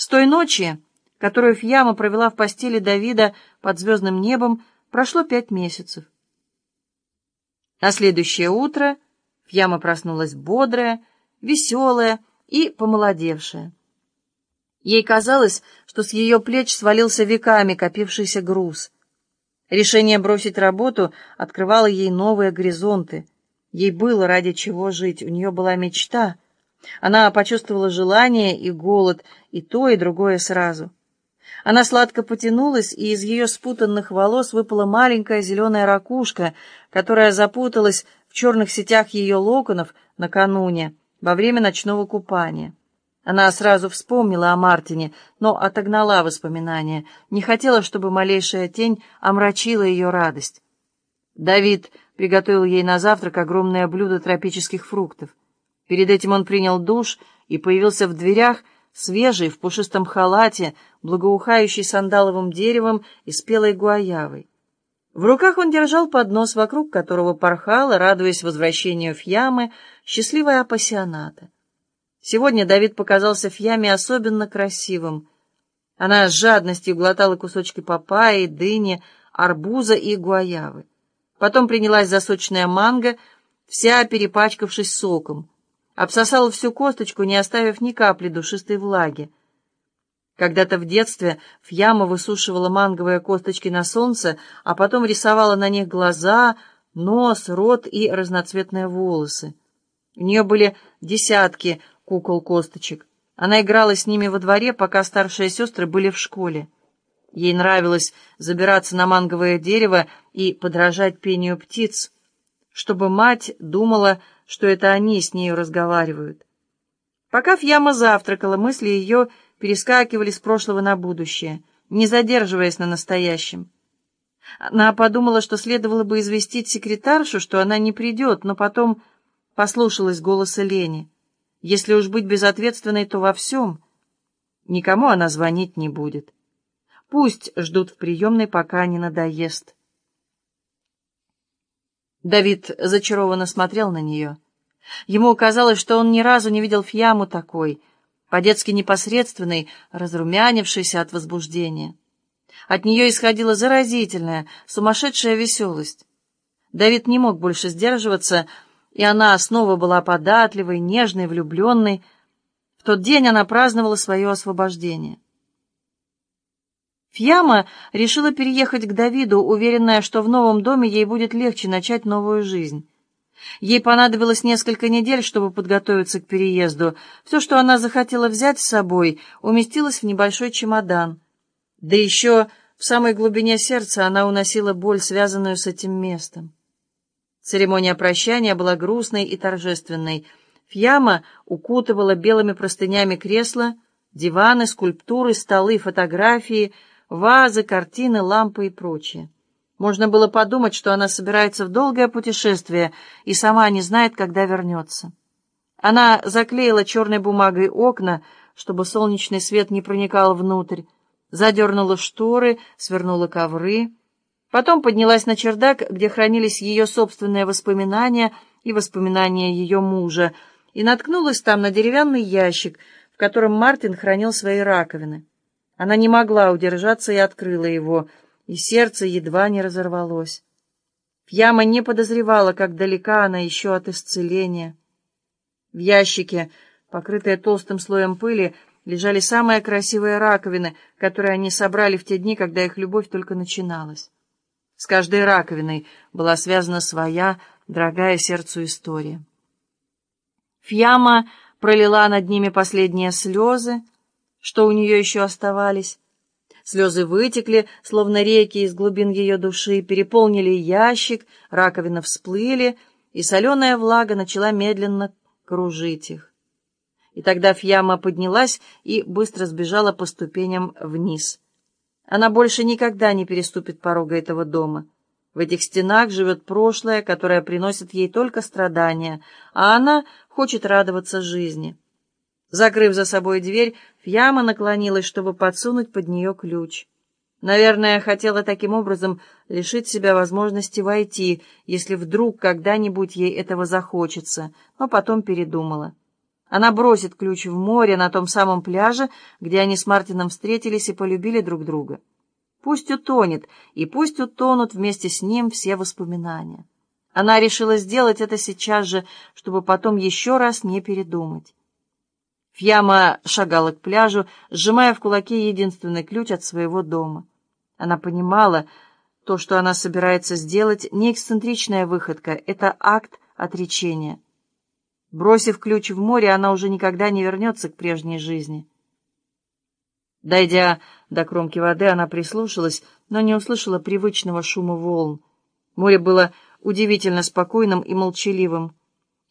С той ночи, которую Фьяма провела в постели Давида под звездным небом, прошло пять месяцев. На следующее утро Фьяма проснулась бодрая, веселая и помолодевшая. Ей казалось, что с ее плеч свалился веками копившийся груз. Решение бросить работу открывало ей новые горизонты. Ей было ради чего жить, у нее была мечта — она почувствовала желание и голод, и то, и другое сразу. Она сладко потянулась, и из ее спутанных волос выпала маленькая зеленая ракушка, которая запуталась в черных сетях ее локонов накануне, во время ночного купания. Она сразу вспомнила о Мартине, но отогнала воспоминания, не хотела, чтобы малейшая тень омрачила ее радость. Давид приготовил ей на завтрак огромное блюдо тропических фруктов. Перед этим он принял душ и появился в дверях, свежий, в пушистом халате, благоухающий сандаловым деревом и спелой гуаявой. В руках он держал поднос, вокруг которого порхала, радуясь возвращению Фьямы, счастливая апассионата. Сегодня Давид показался Фьяме особенно красивым. Она с жадностью глотала кусочки папайи, дыни, арбуза и гуаявы. Потом принялась за сочное манго, вся перепачкавшись соком обсосала всю косточку, не оставив ни капли душистой влаги. Когда-то в детстве Фьяма высушивала манговые косточки на солнце, а потом рисовала на них глаза, нос, рот и разноцветные волосы. У нее были десятки кукол-косточек. Она играла с ними во дворе, пока старшие сестры были в школе. Ей нравилось забираться на манговое дерево и подражать пению птиц, чтобы мать думала, что это они с нею разговаривают. Пока Фьяма завтракала, мысли ее перескакивали с прошлого на будущее, не задерживаясь на настоящем. Она подумала, что следовало бы известить секретаршу, что она не придет, но потом послушалась голоса Лени. Если уж быть безответственной, то во всем. Никому она звонить не будет. Пусть ждут в приемной, пока не надоест. Давид зачарованно смотрел на нее. Ему казалось, что он ни разу не видел Фьяму такой, по-детски непосредственной, разрумянившейся от возбуждения. От нее исходила заразительная, сумасшедшая веселость. Давид не мог больше сдерживаться, и она снова была податливой, нежной, влюбленной. В тот день она праздновала свое освобождение. Фьяма решила переехать к Давиду, уверенная, что в новом доме ей будет легче начать новую жизнь. Ей понадобилось несколько недель, чтобы подготовиться к переезду. Все, что она захотела взять с собой, уместилось в небольшой чемодан. Да еще в самой глубине сердца она уносила боль, связанную с этим местом. Церемония прощания была грустной и торжественной. Фьяма укутывала белыми простынями кресла, диваны, скульптуры, столы, фотографии — вазы, картины, лампы и прочее. Можно было подумать, что она собирается в долгое путешествие и сама не знает, когда вернется. Она заклеила черной бумагой окна, чтобы солнечный свет не проникал внутрь, задернула шторы, свернула ковры. Потом поднялась на чердак, где хранились ее собственные воспоминания и воспоминания ее мужа, и наткнулась там на деревянный ящик, в котором Мартин хранил свои раковины. Она не могла удержаться и открыла его, и сердце едва не разорвалось. Пьяма не подозревала, как далека она еще от исцеления. В ящике, покрытые толстым слоем пыли, лежали самые красивые раковины, которые они собрали в те дни, когда их любовь только начиналась. С каждой раковиной была связана своя, дорогая сердцу история. Фьяма пролила над ними последние слезы, что у нее еще оставались. Слезы вытекли, словно реки из глубин ее души, переполнили ящик, раковины всплыли, и соленая влага начала медленно кружить их. И тогда Фьяма поднялась и быстро сбежала по ступеням вниз. Она больше никогда не переступит порога этого дома. В этих стенах живет прошлое, которое приносит ей только страдания, а она хочет радоваться жизни. Закрыв за собой дверь, Фьяма наклонилась, чтобы подсунуть под нее ключ. Наверное, хотела таким образом лишить себя возможности войти, если вдруг когда-нибудь ей этого захочется, но потом передумала. Она бросит ключ в море на том самом пляже, где они с Мартином встретились и полюбили друг друга. Пусть утонет, и пусть утонут вместе с ним все воспоминания. Она решила сделать это сейчас же, чтобы потом еще раз не передумать. Фьяма шагала к пляжу, сжимая в кулаке единственный ключ от своего дома. Она понимала, то, что она собирается сделать, не эксцентричная выходка, это акт отречения. Бросив ключ в море, она уже никогда не вернется к прежней жизни. Дойдя до кромки воды, она прислушалась, но не услышала привычного шума волн. Море было удивительно спокойным и молчаливым.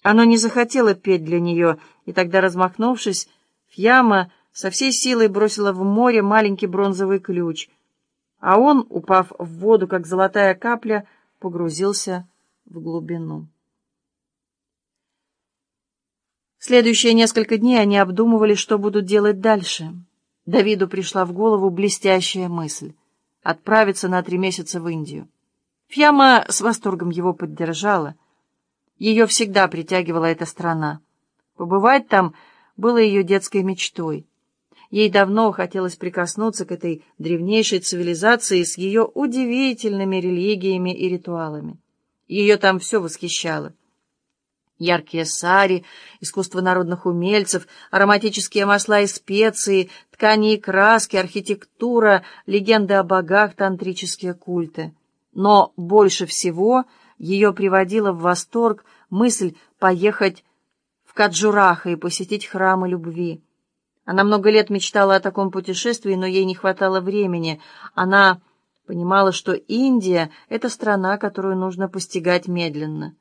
Оно не захотело петь для нее, и тогда, размахнувшись, Фьяма со всей силой бросила в море маленький бронзовый ключ, а он, упав в воду, как золотая капля, погрузился в глубину. Следующие несколько дней они обдумывали, что будут делать дальше. Давиду пришла в голову блестящая мысль — отправиться на три месяца в Индию. Фьяма с восторгом его поддержала. Ее всегда притягивала эта страна. Побывать там было ее детской мечтой. Ей давно хотелось прикоснуться к этой древнейшей цивилизации с ее удивительными религиями и ритуалами. Ее там все восхищало. Яркие сари, искусство народных умельцев, ароматические масла и специи, ткани и краски, архитектура, легенды о богах, тантрические культы. Но больше всего ее приводила в восторг мысль поехать в Каджураха и посетить храмы любви. Она много лет мечтала о таком путешествии, но ей не хватало времени. Она понимала, что Индия — это страна, которую нужно постигать медленно.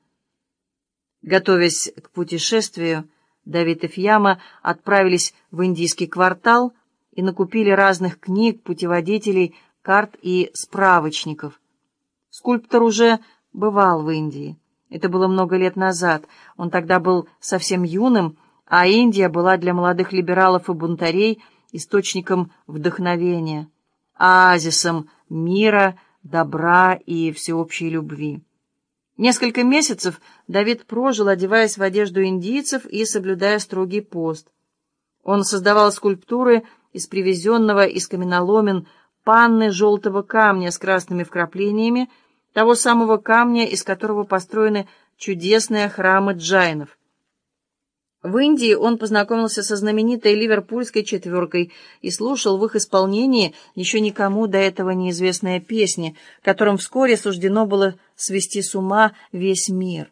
Готовясь к путешествию, Давид и Фьяма отправились в индийский квартал и накупили разных книг, путеводителей, карт и справочников. Скульптор уже бывал в Индии. Это было много лет назад. Он тогда был совсем юным, а Индия была для молодых либералов и бунтарей источником вдохновения, оазисом мира, добра и всеобщей любви. Несколько месяцев Давид прожил, одеваясь в одежду индийцев и соблюдая строгий пост. Он создавал скульптуры из привезенного из каменоломен панны желтого камня с красными вкраплениями, того самого камня, из которого построены чудесные храмы джайнов. В Индии он познакомился со знаменитой ливерпульской четверкой и слушал в их исполнении еще никому до этого неизвестные песни, которым вскоре суждено было свести с ума весь мир.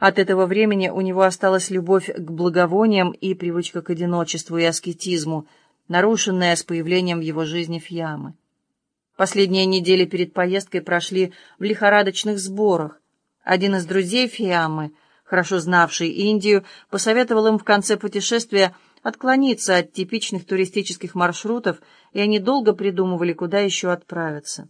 От этого времени у него осталась любовь к благовониям и привычка к одиночеству и аскетизму, нарушенная с появлением в его жизни Фьямы. Последние недели перед поездкой прошли в лихорадочных сборах. Один из друзей Фьямы — хорошо знавший Индию, посоветовал им в конце путешествия отклониться от типичных туристических маршрутов, и они долго придумывали, куда еще отправиться.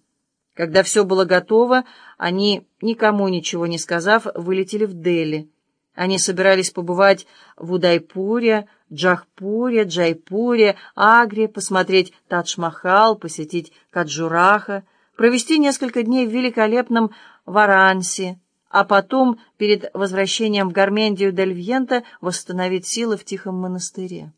Когда все было готово, они, никому ничего не сказав, вылетели в Дели. Они собирались побывать в Удайпуре, Джахпуре, Джайпуре, Агре, посмотреть Тадж-Махал, посетить Каджураха, провести несколько дней в великолепном Варанси, а потом, перед возвращением в Гармендию дель Вьента, восстановить силы в Тихом монастыре.